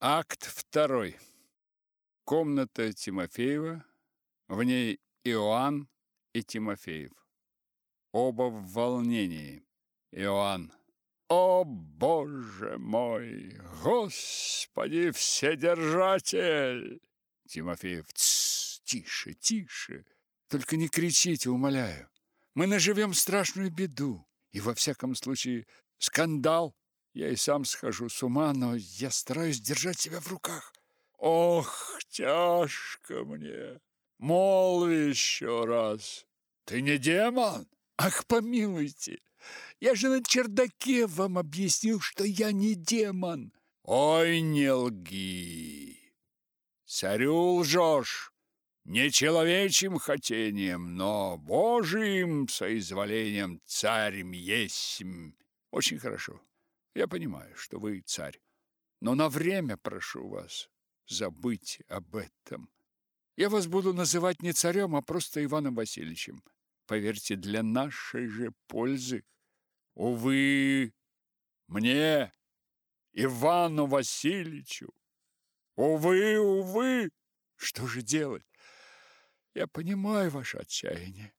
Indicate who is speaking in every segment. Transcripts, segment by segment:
Speaker 1: Акт второй. Комната Тимофеева, в ней Иоанн и Тимофеев. Оба в волнении. Иоанн. О, Боже мой! Господи Вседержатель! Тимофеев. Тс, тише, тише. Только не кричите, умоляю. Мы наживем страшную беду. И во всяком случае скандал. Я и сам схожу с ума, но я стараюсь держать себя в руках. Ох, тяжко мне. Молви еще раз. Ты не демон? Ах, помилуйте. Я же на чердаке вам объяснил, что я не демон. Ой, не лги. Царю лжешь. Не человечьим хотением, но Божиим соизволением царем есмь. Очень хорошо. Я понимаю, что вы царь. Но на время прошу вас забыть об этом. Я вас буду называть не царем, а просто Иваном Васильевичем. Поверьте, для нашей же пользы. Увы, мне, Ивану Васильевичу. Увы, увы, что же делать? Я понимаю ваше отчаяние.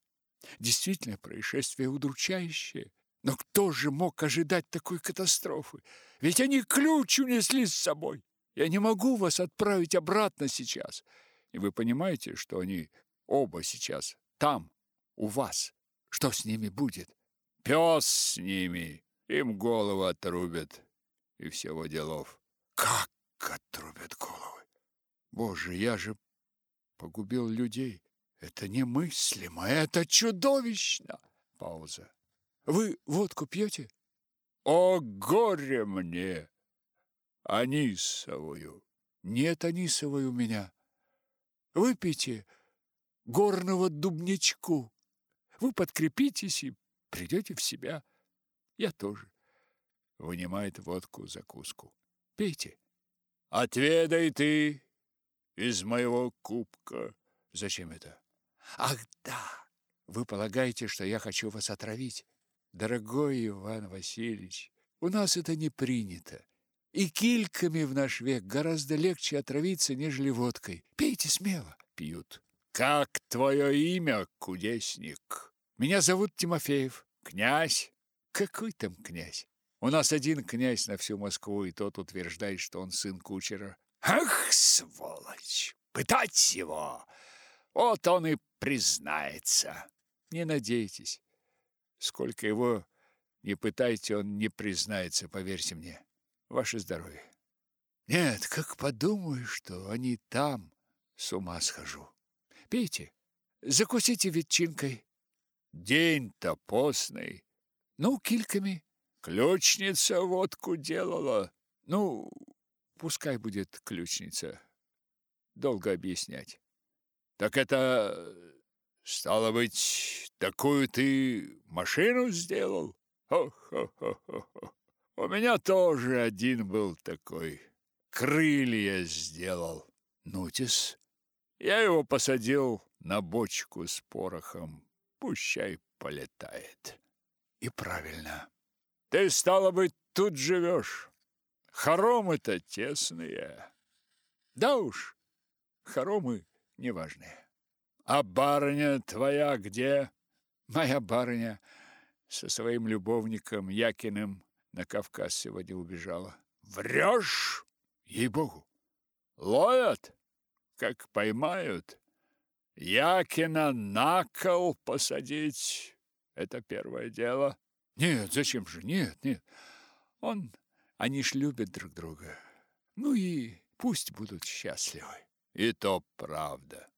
Speaker 1: Действительно, происшествие удручающее. Но кто же мог ожидать такой катастрофы? Ведь они ключ унесли с собой. Я не могу вас отправить обратно сейчас. И вы понимаете, что они оба сейчас там, у вас. Что с ними будет? Пес с ними. Им голову отрубят. И всего делов. Как отрубят головы? Боже, я же погубил людей. Это немыслимо, это чудовищно. Пауза. Вы водку пьете? О, горе мне! Анисовую. Нет анисовой у меня. Выпейте горного дубничку. Вы подкрепитесь и придете в себя. Я тоже. Вынимает водку, закуску. Пейте. Отведай ты из моего кубка. Зачем это? Ах, да! Вы полагаете, что я хочу вас отравить? Дорогой Иван Васильевич, у нас это не принято. И кильками в наш век гораздо легче отравиться, нежели водкой. Пейте смело. Пьют. Как твое имя, кудесник? Меня зовут Тимофеев. Князь? Какой там князь? У нас один князь на всю Москву, и тот утверждает, что он сын кучера. Ах, сволочь! Пытать его! Вот он и признается. Не надейтесь. Сколько его не пытайте, он не признается, поверьте мне. Ваше здоровье. Нет, как подумаю, что они там, с ума схожу. Пейте, закусите ветчинкой. День-то постный. Ну, кильками. Ключница водку делала. Ну, пускай будет ключница. Долго объяснять. Так это, стало быть, такую ты машину сделал? Хо-хо-хо-хо. У меня тоже один был такой. Крылья сделал. Нутис. Я его посадил на бочку с порохом. Пущай полетает. И правильно. Ты, стало быть, тут живешь. Хоромы-то тесные. Да уж, хоромы неважные. А барыня твоя где? Моя барыня со своим любовником Якиным на Кавказ сегодня убежала. Врешь? Ей-богу. Ловят, как поймают. Якина на кол посадить — это первое дело. Нет, зачем же? Нет, нет. Он... Они ж любят друг друга. Ну и пусть будут счастливы. И то правда.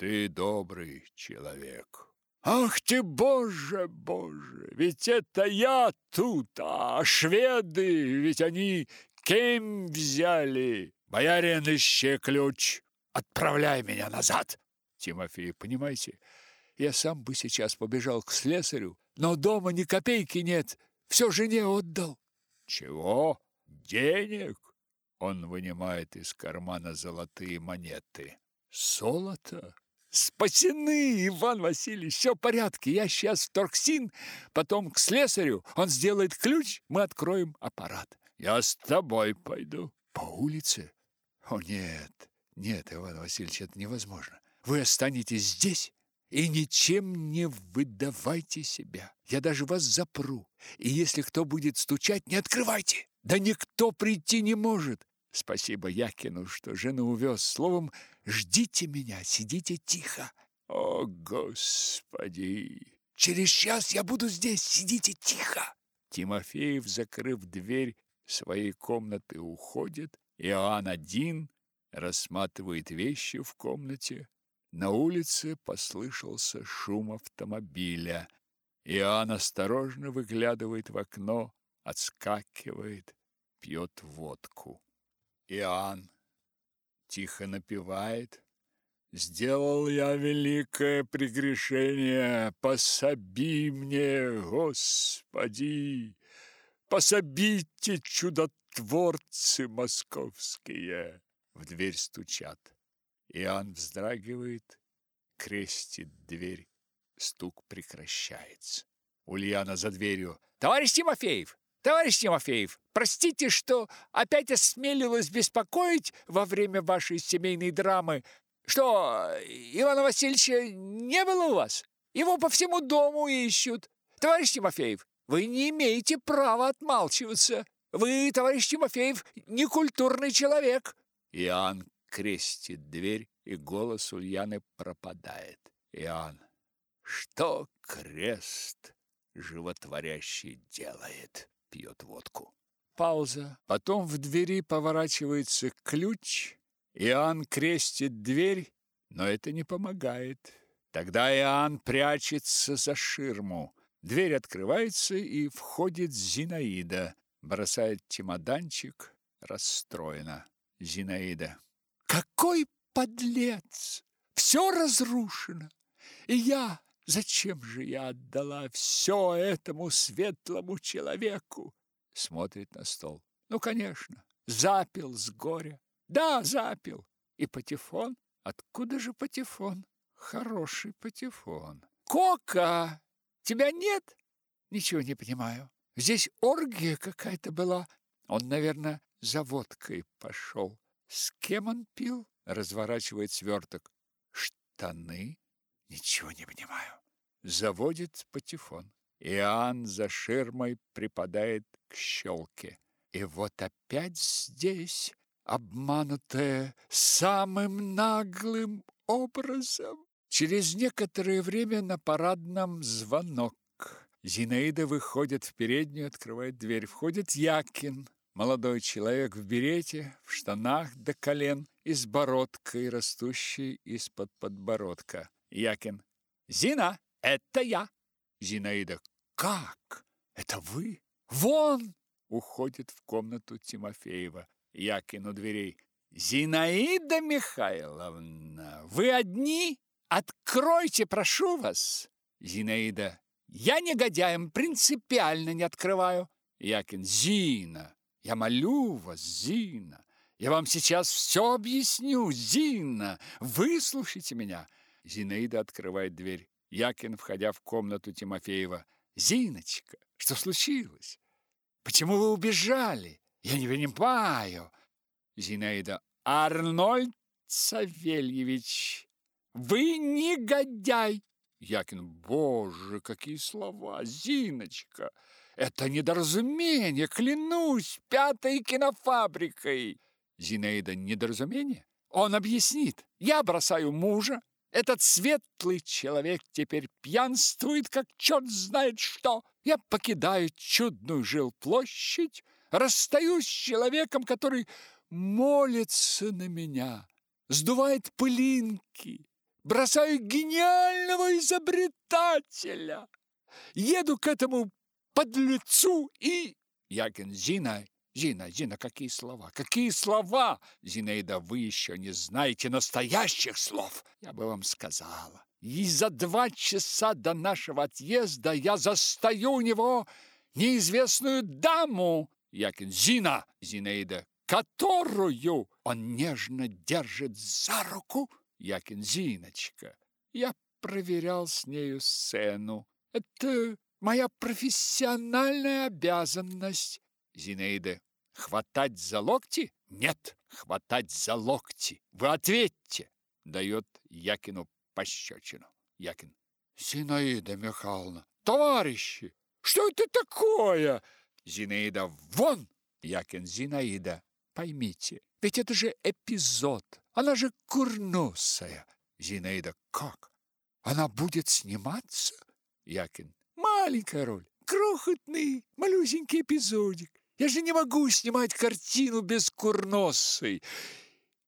Speaker 1: Ты добрый человек. Ах ты, боже, боже, ведь это я тут, а шведы, ведь они кем взяли? Боярин, ищи ключ, отправляй меня назад. Тимофей, понимаете, я сам бы сейчас побежал к слесарю, но дома ни копейки нет, все жене отдал. Чего? Денег? Он вынимает из кармана золотые монеты. Золото? Спасены, Иван Васильевич, все в порядке. Я сейчас в Торксин, потом к слесарю. Он сделает ключ, мы откроем аппарат. Я с тобой пойду. По улице? О, нет, нет, Иван Васильевич, это невозможно. Вы останетесь здесь и ничем не выдавайте себя. Я даже вас запру. И если кто будет стучать, не открывайте. Да никто прийти не может. Спасибо Якину, что жену увез. Словом, ждите меня, сидите тихо. О, Господи! Через час я буду здесь, сидите тихо. Тимофеев, закрыв дверь своей комнаты, уходит. Иоанн один рассматривает вещи в комнате. На улице послышался шум автомобиля. Иоанн осторожно выглядывает в окно, отскакивает, пьет водку. Иоанн тихо напевает. «Сделал я великое прегрешение, пособи мне, Господи! Пособите, чудотворцы московские!» В дверь стучат. Иоанн вздрагивает, крестит дверь. Стук прекращается. Ульяна за дверью. «Товарищ Тимофеев! Товарищ Тимофеев, простите, что опять осмелилась беспокоить во время вашей семейной драмы. Что, Ивана Васильевича не было у вас? Его по всему дому ищут. Товарищ Тимофеев, вы не имеете права отмалчиваться. Вы, товарищ Тимофеев, некультурный человек. Иоанн крестит дверь, и голос Ульяны пропадает. Иоанн, что крест животворящий делает? Пьет водку. Пауза. Потом в двери поворачивается ключ. Иоанн крестит дверь, но это не помогает. Тогда Иоанн прячется за ширму. Дверь открывается, и входит Зинаида. Бросает чемоданчик, расстроена. Зинаида. Какой подлец! Все разрушено. И я, зачем же я отдала все этому светлому человеку? Смотрит на стол. Ну, конечно, запил с горя. Да, запил. И патефон? Откуда же патефон? Хороший патефон. Кока! Тебя нет? Ничего не понимаю. Здесь оргия какая-то была. Он, наверное, за водкой пошел. С кем он пил? Разворачивает сверток. Штаны? Ничего не понимаю. Заводит патефон. Иоанн за ширмой припадает к щелке. И вот опять здесь, обманутая самым наглым образом. Через некоторое время на парадном звонок. Зинаида выходит в переднюю, открывает дверь. Входит Якин, Молодой человек в берете, в штанах до колен и с бородкой, растущей из-под подбородка. Якин. «Зина, это я!» Зинаида. «Как? Это вы? Вон!» Уходит в комнату Тимофеева. Якин у дверей. «Зинаида Михайловна, вы одни? Откройте, прошу вас!» Зинаида. «Я негодяем принципиально не открываю!» Якин. «Зина, я молю вас, Зина, я вам сейчас все объясню, Зина, выслушайте меня. Зинаида открывает дверь. Якин, входя в комнату Тимофеева. Зиночка, что случилось? Почему вы убежали? Я не понимаю. Зинаида. Арнольд Савельевич, вы негодяй. Якин. Боже, какие слова, Зиночка. Это недоразумение, клянусь, пятой кинофабрикой. Зинаида, недоразумение? Он объяснит. Я бросаю мужа. Этот светлый человек теперь пьянствует, как черт знает что. Я покидаю чудную жилплощадь, расстаюсь с человеком, который молится на меня, сдувает пылинки, бросаю гениального изобретателя. Еду к этому под лицу и... Якин, Зина, Зина, Зина, какие слова, какие слова! Зинаида, вы еще не знаете настоящих слов. Я бы вам сказала. И за два часа до нашего отъезда я застаю у него неизвестную даму. Якин, Зина, Зинаида, которую он нежно держит за руку. Якин, Зиночка, я проверял с нею сцену. Это моя профессиональная обязанность. Зинаида. Хватать за локти? Нет, хватать за локти. Вы ответьте. Дает Якину пощечину. Якин. Зинаида Михайловна, товарищи, что это такое? Зинаида, вон! Якин, Зинаида, поймите, ведь это же эпизод. Она же курносая. Зинаида, как? Она будет сниматься? Якин, маленькая роль, крохотный, малюсенький эпизодик. Я же не могу снимать картину без курносой.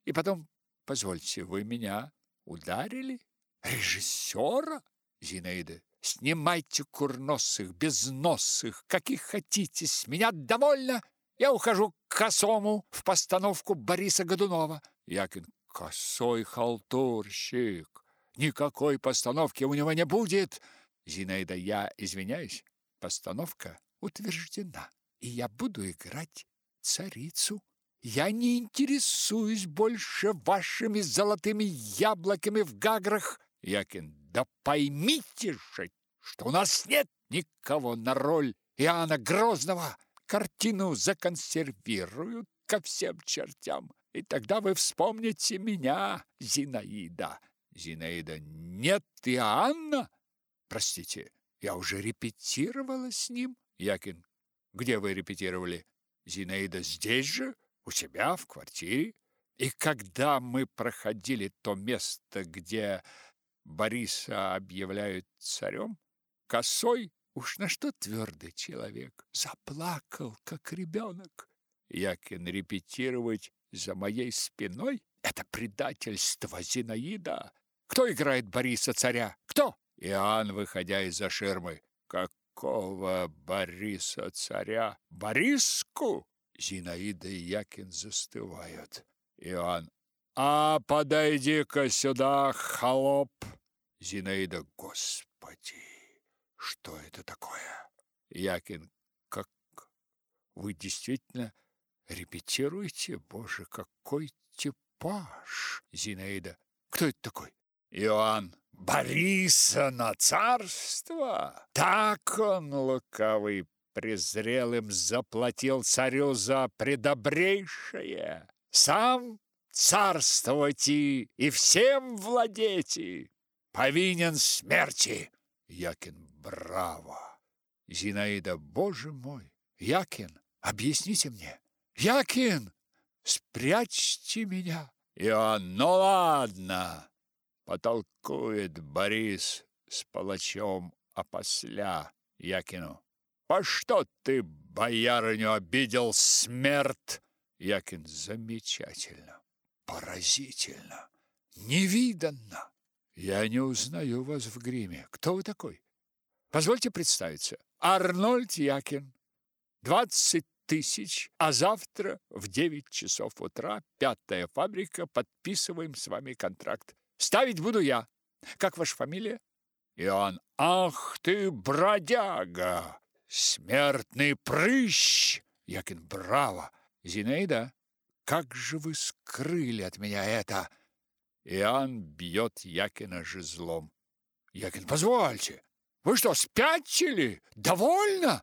Speaker 1: И потом, позвольте, вы меня ударили? Режиссера? Зинаида, снимайте курносых, безносых, каких хотите, с меня довольно. Я ухожу к косому в постановку Бориса Годунова. Якин, косой халтурщик. Никакой постановки у него не будет. Зинаида, я извиняюсь, постановка утверждена, и я буду играть царицу. Я не интересуюсь больше вашими золотыми яблоками в гаграх. Якин, да поймите же, что у нас нет никого на роль Иоанна Грозного. Картину законсервируют ко всем чертям, и тогда вы вспомните меня, Зинаида. Зинаида, нет Иоанна? Простите, я уже репетировала с ним. Якин, где вы репетировали? Зинаида, здесь же, у себя в квартире. И когда мы проходили то место, где Бориса объявляют царем, косой уж на что твердый человек, заплакал, как ребенок. Якин репетировать за моей спиной — это предательство, Зинаида. Кто играет Бориса царя? Кто? Иоанн, выходя из-за ширмы. Какого Бориса царя? Бориску? Зинаида и Якин застывают. Иоанн. А подойди-ка сюда, холоп. Зинаида. Господи, что это такое? Якин. Как вы действительно репетируете? Боже, какой типаж. Зинаида. Кто это такой? Иоанн. Бориса на царство? Так он, лукавый, презрелым заплатил царю за предобрейшее. Сам царствовать и всем владеть, повинен смерти. Якин, браво! Зинаида, боже мой! Якин, объясните мне! Якин, спрячьте меня! Иоанн, ну ладно! Потолкует Борис с палачом опосля Якину. «По что ты, боярыню, обидел смерть?» Якин, замечательно, поразительно, невиданно. Я не узнаю вас в гриме. Кто вы такой? Позвольте представиться. Арнольд Якин. Двадцать тысяч, а завтра в девять часов утра пятая фабрика, подписываем с вами контракт. Ставить буду я. Как ваша фамилия? Иоанн. Ах ты, бродяга! Смертный прыщ! Якин, браво! Зинаида, как же вы скрыли от меня это? Иоанн бьет Якина жезлом. Якин, позвольте, вы что, спятили? Довольно?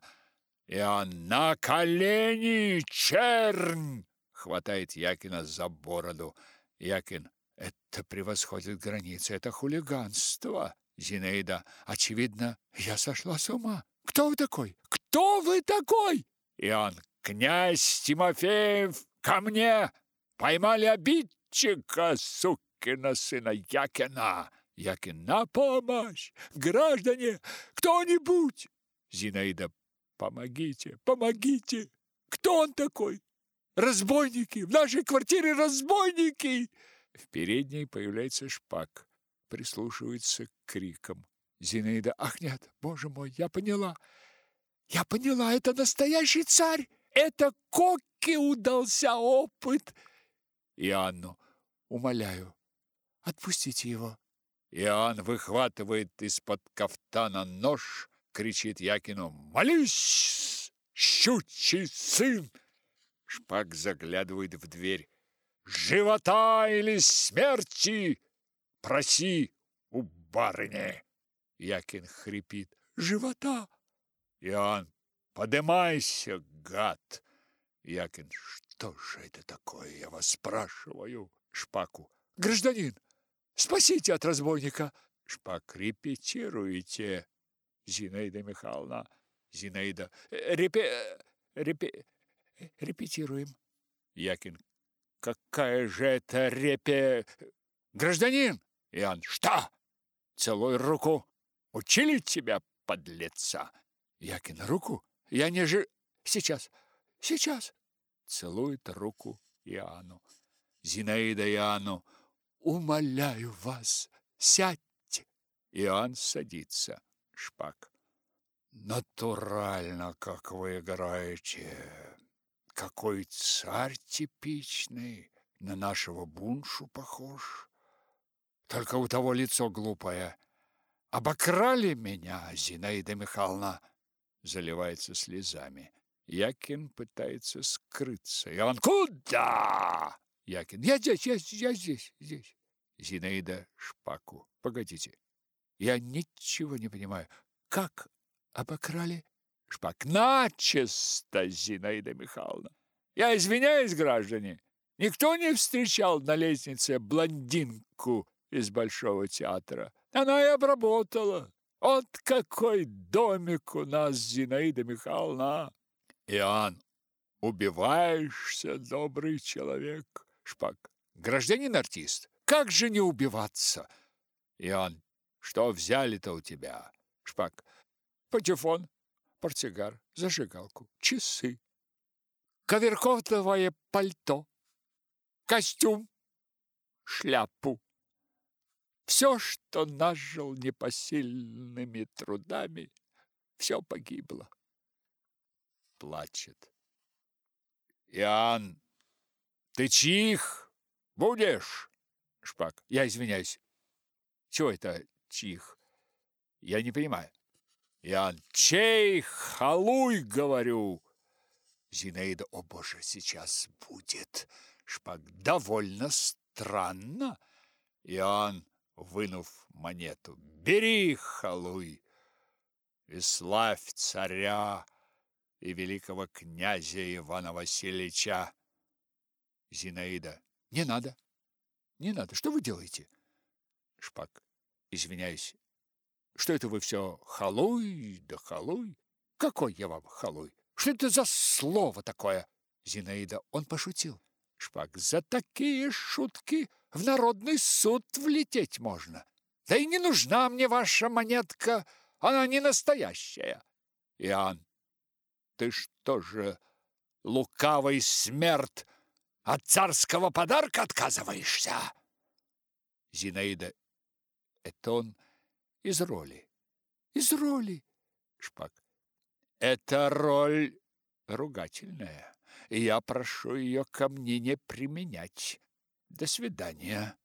Speaker 1: Иоанн, на колени, чернь! Хватает Якина за бороду. Якин, это превосходит границы, это хулиганство. Зинаида, очевидно, я сошла с ума. Кто вы такой? Кто вы такой? Иоанн, князь Тимофеев, ко мне! Поймали обидчика, сукина сына Якина. Якин, на помощь! Граждане, кто-нибудь! Зинаида, помогите, помогите! Кто он такой? Разбойники! В нашей квартире разбойники! В передней появляется шпак, прислушивается к крикам. Зинаида, ах нет, боже мой, я поняла. Я поняла, это настоящий царь. Это Кокке удался опыт. Иоанну, умоляю, отпустите его. Иоанн выхватывает из-под кафтана нож, кричит Якину «Молись, щучий сын!» Шпак заглядывает в дверь живота или смерти проси у барыни. Якин хрипит. Живота. Иоанн, подымайся, гад. Якин, что же это такое, я вас спрашиваю? Шпаку. Гражданин, спасите от разбойника. Шпак, репетируете, Зинаида Михайловна. Зинаида, репе... репе... репетируем. Якин, какая же это репе... Гражданин! Иоанн, что? Целуй руку. Учили тебя, подлеца? Якин, руку? Я не же... Сейчас, сейчас. Целует руку Иоанну. Зинаида Иоанну. Умоляю вас, сядьте. Иоанн садится. Шпак. Натурально, как вы играете. Какой царь типичный, на нашего буншу похож. Только у того лицо глупое. Обокрали меня, Зинаида Михайловна, заливается слезами. Якин пытается скрыться. И он куда? Якин, я здесь, я, я здесь, здесь. Зинаида Шпаку. Погодите. Я ничего не понимаю. Как обокрали? Шпак. Начисто, Зинаида Михайловна. Я извиняюсь, граждане. Никто не встречал на лестнице блондинку из Большого театра. Она и обработала. Вот какой домик у нас, Зинаида Михайловна. Иоанн, убиваешься, добрый человек. Шпак. Гражданин-артист, как же не убиваться? Иоанн, что взяли-то у тебя? Шпак. Патефон, портсигар, зажигалку, часы, коверкотовое пальто, костюм, шляпу. Все, что нажил непосильными трудами, все погибло. Плачет. Иоанн, ты чих будешь? Шпак. Я извиняюсь. Чего это чих? Я не понимаю. Иоанн, чей халуй, говорю. Зинаида, о боже, сейчас будет. Шпак, довольно странно. Иоанн, вынув монету, бери, халуй, и славь царя и великого князя Ивана Васильевича. Зинаида, не надо, не надо, что вы делаете? Шпак, извиняюсь, что это вы все халуй да халуй? Какой я вам халуй? Что это за слово такое? Зинаида, он пошутил. Шпак, за такие шутки в народный суд влететь можно. Да и не нужна мне ваша монетка, она не настоящая. Иоанн, ты что же, лукавый смерть, от царского подарка отказываешься? Зинаида, это он из роли. Из роли. Шпак. Это роль ругательная, я прошу ее ко мне не применять. До свидания.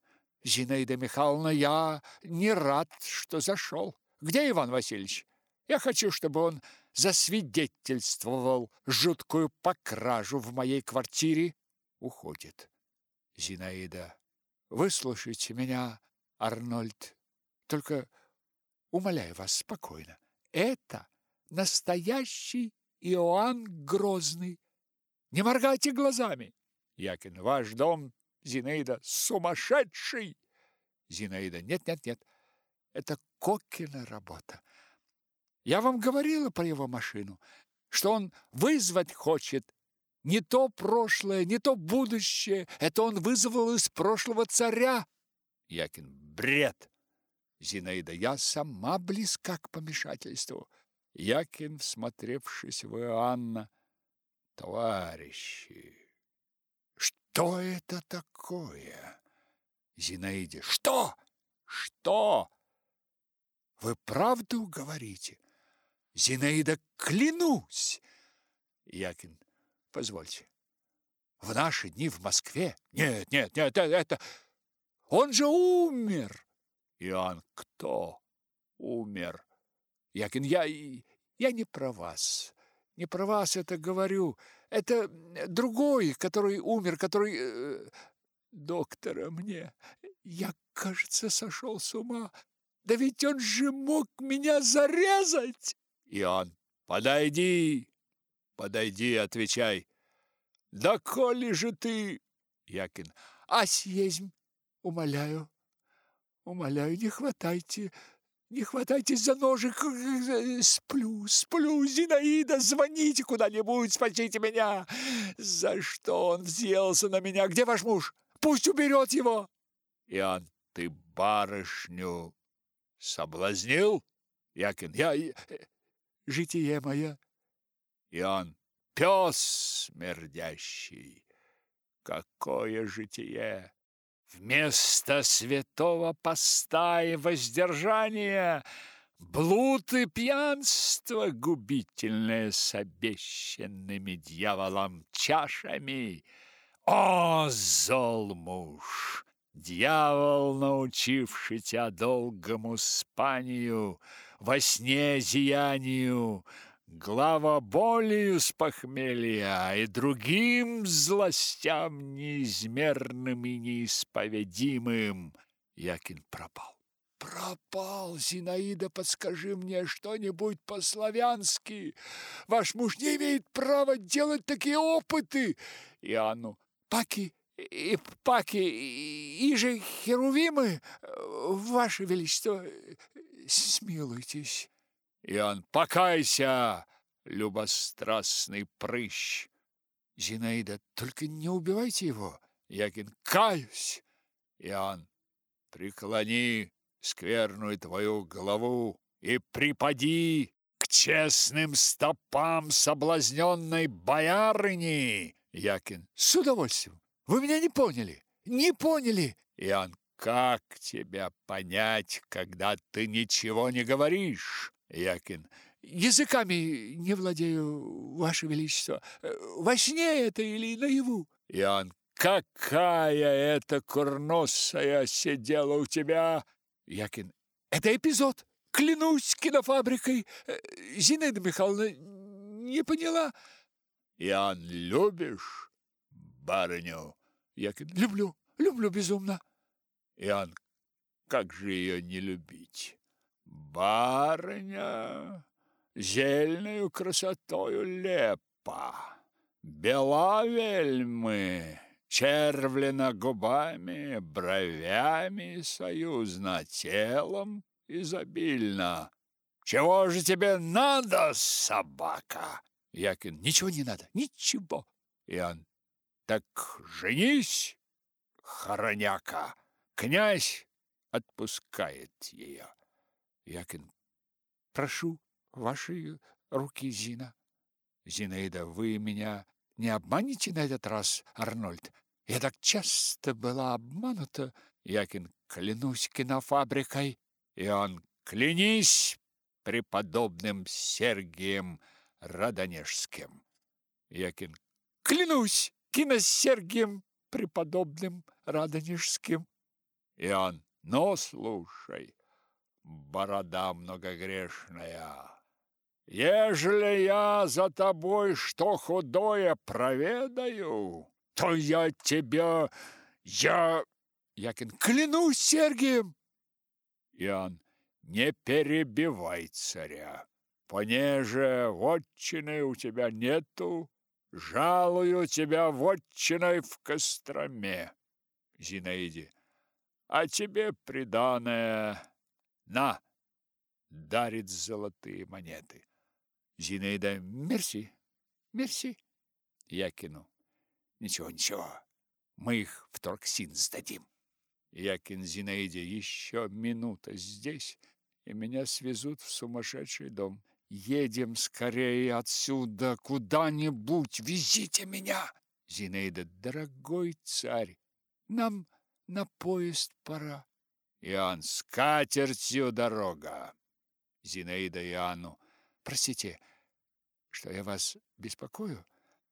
Speaker 1: Зинаида Михайловна, я не рад, что зашел. Где Иван Васильевич? Я хочу, чтобы он засвидетельствовал жуткую покражу в моей квартире. Уходит. Зинаида. Выслушайте меня, Арнольд. Только Умоляю вас спокойно. Это настоящий Иоанн Грозный. Не моргайте глазами. Якин, ваш дом, Зинаида, сумасшедший. Зинаида, нет, нет, нет. Это Кокина работа. Я вам говорила про его машину, что он вызвать хочет не то прошлое, не то будущее. Это он вызвал из прошлого царя. Якин, бред. Зинаида, я сама близка к помешательству. Якин, всмотревшись в Иоанна, товарищи, что это такое? Зинаиде, что? Что? Вы правду говорите? Зинаида, клянусь. Якин, позвольте. В наши дни в Москве? Нет, нет, нет, это... Он же умер. Иоанн, кто умер? Якин, я, я не про вас. Не про вас это говорю. Это другой, который умер, который... Э, доктора мне. Я, кажется, сошел с ума. Да ведь он же мог меня зарезать. Иоанн, подойди, подойди, отвечай. Да коли же ты,
Speaker 2: Якин, а съездим, умоляю, умоляю, не хватайте, не хватайтесь за ножик. Сплю, сплю, Зинаида, звоните куда-нибудь, спасите меня. За что он взъелся на меня? Где ваш муж? Пусть уберет его.
Speaker 1: Иоанн, ты барышню соблазнил?
Speaker 2: Якин, я... Э, житие мое.
Speaker 1: Иоанн, пес смердящий. Какое житие! Вместо святого поста и воздержания блуд и пьянство губительное с обещанными дьяволом чашами. О, зол муж! Дьявол, научивший тебя долгому спанию, во сне зиянию, главоболию с похмелья и другим злостям неизмерным и неисповедимым. Якин пропал.
Speaker 2: Пропал, Зинаида, подскажи мне что-нибудь по-славянски. Ваш муж не имеет права делать такие опыты. Иоанну, паки и паки, и же херувимы, ваше величество, смилуйтесь.
Speaker 1: Иоанн, покайся, любострастный прыщ.
Speaker 2: Зинаида, только не убивайте его.
Speaker 1: Якин, каюсь. Иоанн, преклони скверную твою голову и припади к честным стопам соблазненной боярыни.
Speaker 2: Якин, с удовольствием. Вы меня не поняли. Не поняли.
Speaker 1: Иоанн, как тебя понять, когда ты ничего не говоришь?
Speaker 2: Якин. Языками не владею, Ваше Величество. Во сне это или наяву?
Speaker 1: Иоанн. Какая это курносая сидела у тебя?
Speaker 2: Якин. Это эпизод. Клянусь кинофабрикой. Зинаида Михайловна не поняла.
Speaker 1: Иоанн, любишь барыню?
Speaker 2: Якин. Люблю, люблю безумно.
Speaker 1: Иоанн, как же ее не любить? Барыня, зельною красотою лепа, бела вельмы, червлена губами, бровями союзно, телом изобильно. Чего же тебе надо, собака?
Speaker 2: Якин, ничего не надо, ничего.
Speaker 1: Иоанн, так женись, хороняка. Князь отпускает ее.
Speaker 2: Якин, прошу вашей руки, Зина. Зинаида, вы меня не обманете на этот раз, Арнольд? Я так часто была обманута.
Speaker 1: Якин, клянусь кинофабрикой. И он, клянись преподобным Сергием Радонежским.
Speaker 2: Якин, клянусь киносергием преподобным Радонежским.
Speaker 1: И он, ну, слушай, борода многогрешная. Ежели я за тобой что худое проведаю, то я тебя, я...
Speaker 2: Якин, клянусь Сергием!
Speaker 1: Иоанн, не перебивай царя. Понеже вотчины у тебя нету, жалую тебя вотчиной в Костроме. Зинаиде, а тебе приданое на!» Дарит золотые монеты.
Speaker 2: Зинаида, мерси, мерси.
Speaker 1: Я. Ничего, ничего, мы их в Торксин сдадим. Якин Зинаиде, еще минута здесь, и меня свезут в сумасшедший дом. Едем скорее отсюда куда-нибудь, везите меня. Зинаида, дорогой царь, нам на поезд пора. Иоанн, с катертью дорога. Зинаида Иоанну,
Speaker 2: простите, что я вас беспокою.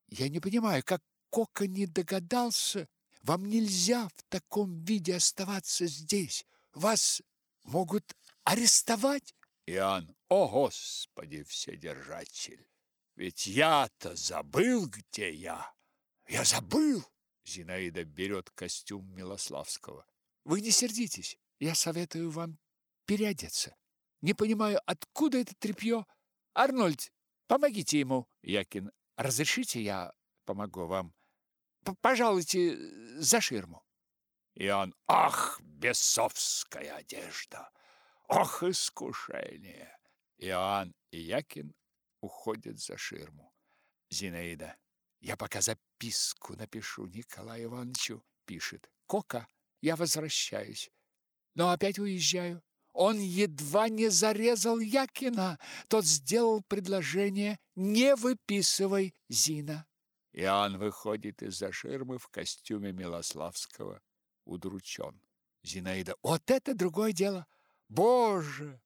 Speaker 2: Я не понимаю, как Кока не догадался. Вам нельзя в таком виде оставаться здесь. Вас могут арестовать.
Speaker 1: Иоанн, о, Господи, Вседержатель! Ведь я-то забыл, где я.
Speaker 2: Я забыл.
Speaker 1: Зинаида берет костюм Милославского.
Speaker 2: Вы не сердитесь. Я советую вам переодеться. Не понимаю, откуда это тряпье. Арнольд, помогите ему.
Speaker 1: Якин, разрешите я помогу вам?
Speaker 2: пожалуйте за ширму.
Speaker 1: Иоанн, ах, бесовская одежда! Ох, искушение! Иоанн и Якин уходят за ширму. Зинаида, я пока записку напишу Николаю Ивановичу, пишет.
Speaker 2: Кока, я возвращаюсь, но опять уезжаю. Он едва не зарезал Якина. Тот сделал предложение «Не выписывай, Зина».
Speaker 1: Иоанн выходит из-за ширмы в костюме Милославского, удручен.
Speaker 2: Зинаида, вот это другое дело. Боже,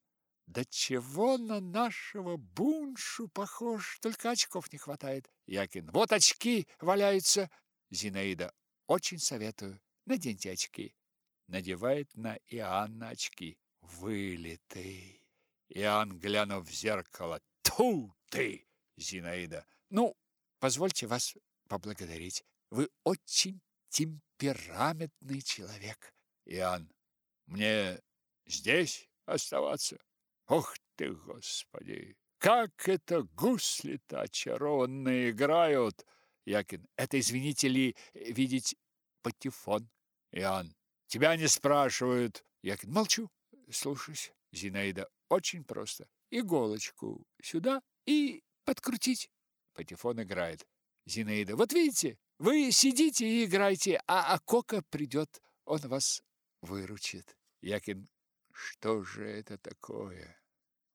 Speaker 2: да чего на нашего буншу похож, только очков не хватает.
Speaker 1: Якин, вот очки валяются.
Speaker 2: Зинаида, очень советую, наденьте очки.
Speaker 1: Надевает на Иоанна очки. Вылитый. Иоанн, глянув в зеркало, ту ты, Зинаида.
Speaker 2: Ну, позвольте вас поблагодарить. Вы очень темпераментный человек.
Speaker 1: Иоанн, мне здесь оставаться? Ох ты, Господи! Как это гусли-то очарованные играют!
Speaker 2: Якин, это, извините ли, видеть патефон.
Speaker 1: Иоанн, тебя не спрашивают.
Speaker 2: Якин, молчу, слушаюсь.
Speaker 1: Зинаида, очень просто.
Speaker 2: Иголочку сюда и подкрутить.
Speaker 1: Патефон играет.
Speaker 2: Зинаида, вот видите, вы сидите и играете, а, а Кока придет, он вас выручит.
Speaker 1: Якин, что же это такое?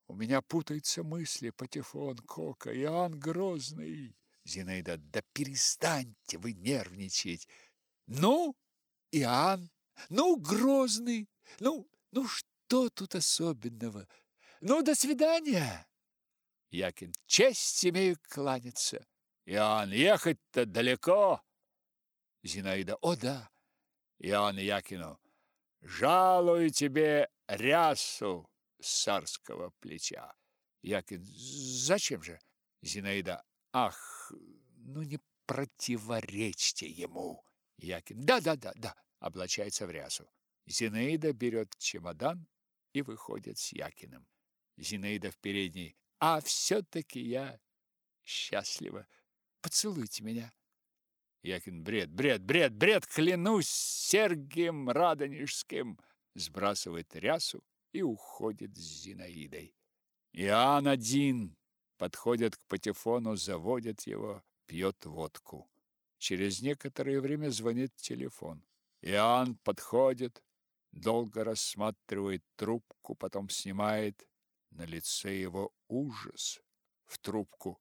Speaker 1: У меня путаются мысли, Патефон, Кока, Иоанн Грозный.
Speaker 2: Зинаида, да перестаньте вы нервничать. Ну, Иоанн, ну, Грозный, ну, ну что тут особенного? Ну, до свидания.
Speaker 1: Якин, честь имею кланяться. Иоанн, ехать-то далеко.
Speaker 2: Зинаида, о да.
Speaker 1: Иоанн Якину, жалую тебе рясу с царского плеча.
Speaker 2: Якин, зачем же?
Speaker 1: Зинаида, ах,
Speaker 2: ну не противоречьте ему.
Speaker 1: Якин, да-да-да, да, облачается в рясу. Зинаида берет чемодан и выходит с Якиным. Зинаида в передней, а все-таки я счастлива.
Speaker 2: Поцелуйте меня.
Speaker 1: Якин, бред, бред, бред, бред, клянусь Сергием Радонежским. Сбрасывает рясу и уходит с Зинаидой. Иоанн один подходит к патефону, заводит его, пьет водку. Через некоторое время звонит телефон. Иоанн подходит, долго рассматривает трубку, потом снимает. На лице его ужас. В трубку.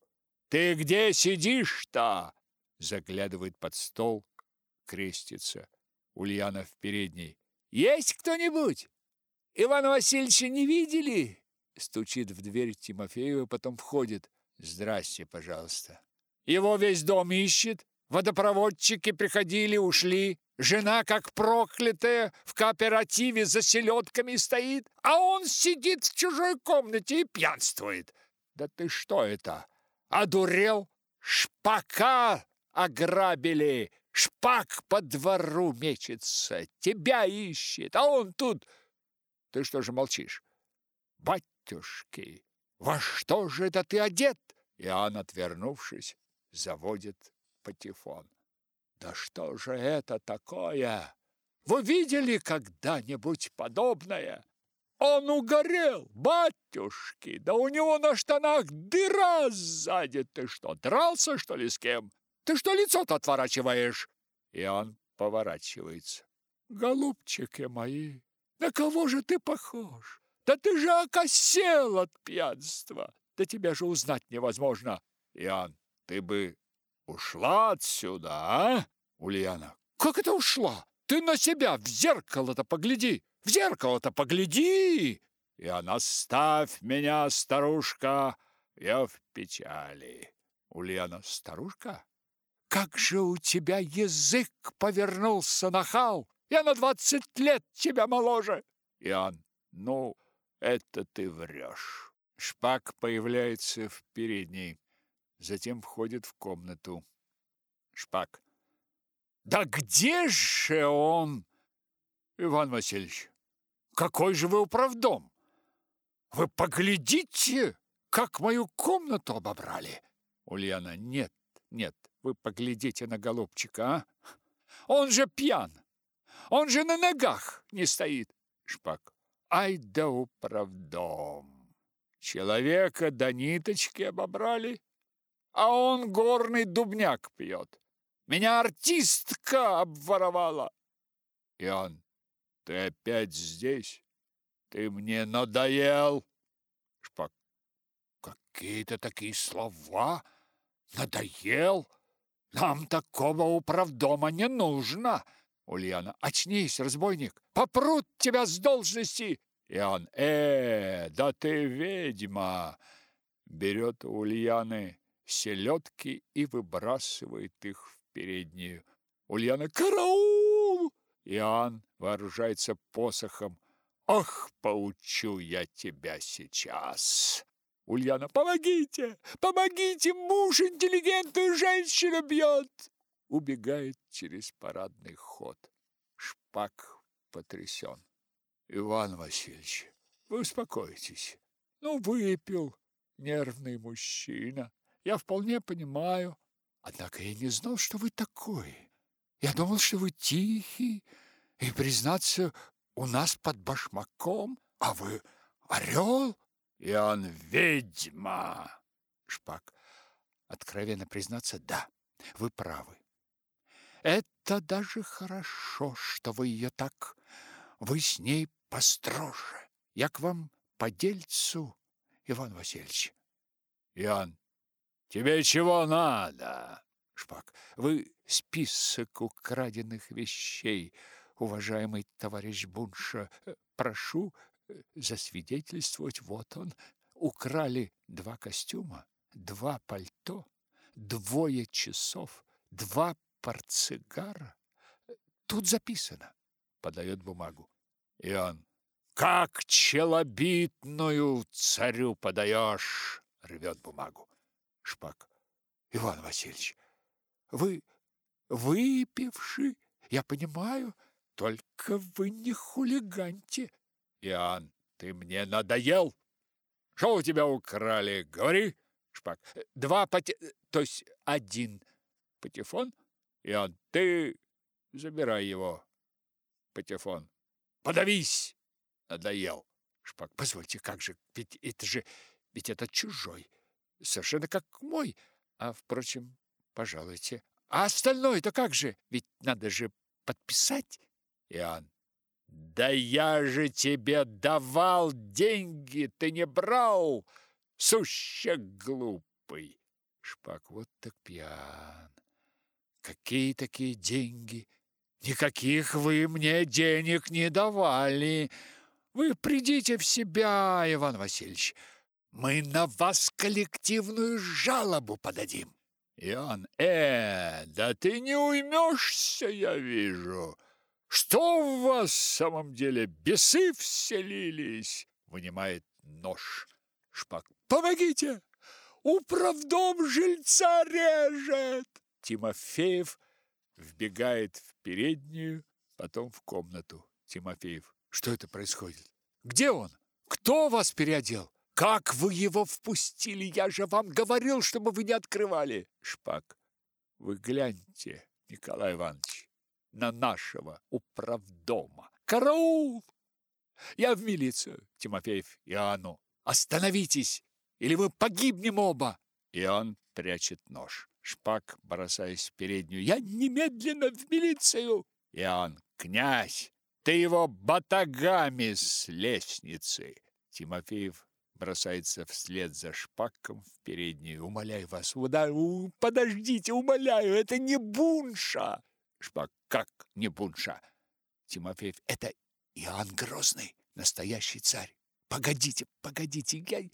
Speaker 1: «Ты где сидишь-то?» Заглядывает под стол, крестится. Ульяна в передней.
Speaker 2: «Есть кто-нибудь?» Ивана Васильевича не видели?» Стучит в дверь Тимофеева, потом входит.
Speaker 1: «Здрасте, пожалуйста». «Его весь дом ищет. Водопроводчики приходили, ушли. Жена, как проклятая, в кооперативе за селедками стоит, а он сидит в чужой комнате и пьянствует. Да ты что это? Одурел? Шпака ограбили!» Шпак по двору мечется, тебя ищет, а он тут ты что же молчишь? Батюшки, во что же это ты одет? Иоанн, отвернувшись, заводит патефон. Да что же это такое? Вы видели когда-нибудь подобное? Он угорел, батюшки, да у него на штанах дыра сзади. Ты что, дрался, что ли, с кем? Ты что лицо-то отворачиваешь? И он поворачивается. Голубчики мои, на кого же ты похож? Да ты же окосел от пьянства. Да тебя же узнать невозможно. Иоанн, ты бы ушла отсюда, а? Ульяна, как это ушла? Ты на себя в зеркало-то погляди. В зеркало-то погляди. И она ставь меня, старушка. Я в печали. Ульяна, старушка? Как же у тебя язык повернулся, нахал? Я на двадцать лет тебя моложе. Иоанн, ну, это ты врешь. Шпак появляется в передней, затем входит в комнату. Шпак. Да где же он? Иван Васильевич, какой же вы управдом? Вы поглядите, как мою комнату обобрали. Ульяна, нет, нет, Вы поглядите на голубчика, а? Он же пьян. Он же на ногах не стоит. Шпак. Ай да управдом. Человека до ниточки обобрали, а он горный дубняк пьет. Меня артистка обворовала. И он. Ты опять здесь? Ты мне надоел. Шпак. Какие-то такие слова. Надоел. Нам такого управдома не нужно. Ульяна. Очнись, разбойник. Попрут тебя с должности. И он. Э, да ты ведьма. Берет Ульяны селедки и выбрасывает их в переднюю. Ульяна. Караул! Иоанн вооружается посохом. Ах, поучу я тебя сейчас. Ульяна, помогите! Помогите! Муж интеллигентную женщину бьет! Убегает через парадный ход. Шпак потрясен. Иван Васильевич, вы успокойтесь. Ну, выпил нервный мужчина. Я вполне понимаю. Однако я не знал, что вы такой. Я думал, что вы тихий и, признаться, у нас под башмаком, а вы орел, и он ведьма. Шпак. Откровенно признаться, да, вы правы. Это даже хорошо, что вы ее так... Вы с ней построже. Я к вам по дельцу, Иван Васильевич. Иоанн. Тебе чего надо? Шпак. Вы список украденных вещей уважаемый товарищ Бунша, э, прошу э, засвидетельствовать, вот он. Украли два костюма, два пальто, двое часов, два портсигара. Тут записано. Подает бумагу. И он. Как челобитную царю подаешь, рвет бумагу. Шпак. Иван Васильевич, вы выпивший, я понимаю, только вы не хулиганьте. Иоанн, ты мне надоел. Что у тебя украли? Говори. Шпак. Два пати... То есть один патефон. Иоанн, ты забирай его. Патефон. Подавись. Надоел. Шпак. Позвольте, как же? Ведь это же... Ведь это чужой. Совершенно как мой. А, впрочем, пожалуйте. А остальное-то как же? Ведь надо же подписать. Иоанн. Да я же тебе давал деньги, ты не брал, суще глупый. Шпак, вот так пьян. Какие такие деньги? Никаких вы мне денег не давали. Вы придите в себя, Иван Васильевич. Мы на вас коллективную жалобу подадим. Иоанн, э, да ты не уймешься, я вижу. Что в вас в самом деле бесы вселились? Вынимает нож. Шпак. Помогите! Управдом жильца режет! Тимофеев вбегает в переднюю, потом в комнату. Тимофеев. Что это происходит? Где он? Кто вас переодел? Как вы его впустили? Я же вам говорил, чтобы вы не открывали. Шпак. Вы гляньте, Николай Иванович на нашего управдома. Караул! Я в милицию, Тимофеев Иоанну. Остановитесь, или мы погибнем оба. Иоанн прячет нож. Шпак, бросаясь в переднюю. Я немедленно в милицию. Иоанн, князь, ты его батагами с лестницы. Тимофеев бросается вслед за шпаком в переднюю. Умоляю вас, удар... подождите, умоляю, это не бунша. Шпак. Как не Бунша? Тимофеев. Это Иоанн Грозный, настоящий царь. Погодите, погодите, я...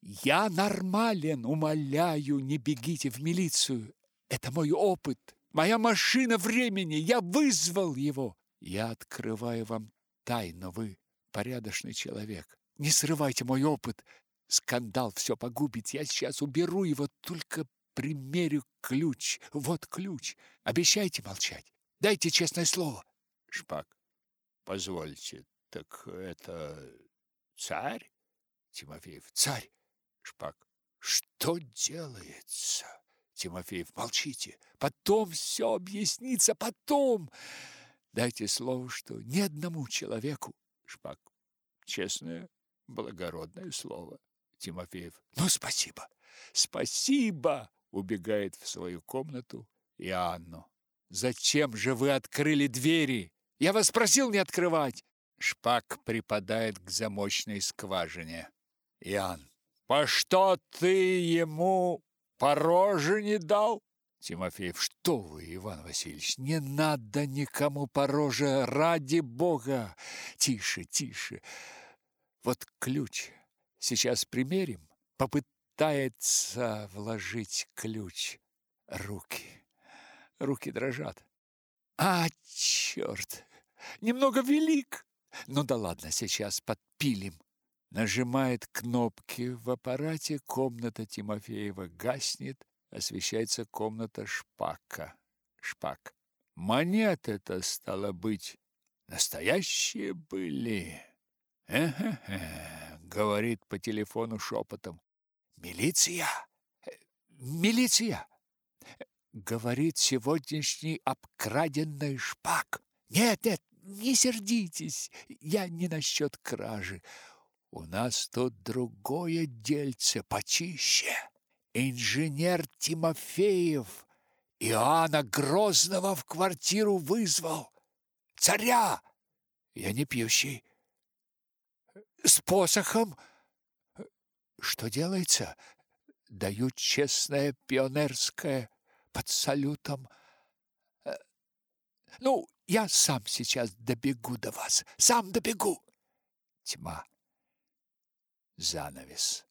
Speaker 1: Я нормален, умоляю, не бегите в милицию. Это мой опыт, моя машина времени. Я вызвал его. Я открываю вам тайну, вы порядочный человек. Не срывайте мой опыт. Скандал все погубит. Я сейчас уберу его, только примерю ключ. Вот ключ. Обещайте молчать. Дайте честное слово. Шпак. Позвольте, так это царь? Тимофеев. Царь. Шпак. Что делается? Тимофеев, молчите. Потом все объяснится, потом. Дайте слово, что ни одному человеку. Шпак, честное, благородное слово. Тимофеев, ну, спасибо. Спасибо, убегает в свою комнату и Анну. Зачем же вы открыли двери? Я вас просил не открывать. Шпак припадает к замочной скважине. Иоанн. По что ты ему по роже не дал? Тимофеев. Что вы, Иван Васильевич, не надо никому по роже, ради бога. Тише, тише. Вот ключ. Сейчас примерим. Попытается вложить ключ. Руки. Руки дрожат. А, черт! Немного велик. Ну да ладно, сейчас подпилим. Нажимает кнопки в аппарате, комната Тимофеева гаснет, освещается комната Шпака. Шпак. Монеты-то, стало быть, настоящие были. «Эхе-хе», — говорит по телефону шепотом. «Милиция! Милиция!» Говорит сегодняшний обкраденный шпак. «Нет, нет, не сердитесь, я не насчет кражи. У нас тут другое дельце почище. Инженер Тимофеев Иоанна Грозного в квартиру вызвал. Царя! Я не пьющий. С посохом. Что делается? Дают честное пионерское под салютом. Ну, я сам сейчас добегу до вас, сам добегу. Тьма. Занавес.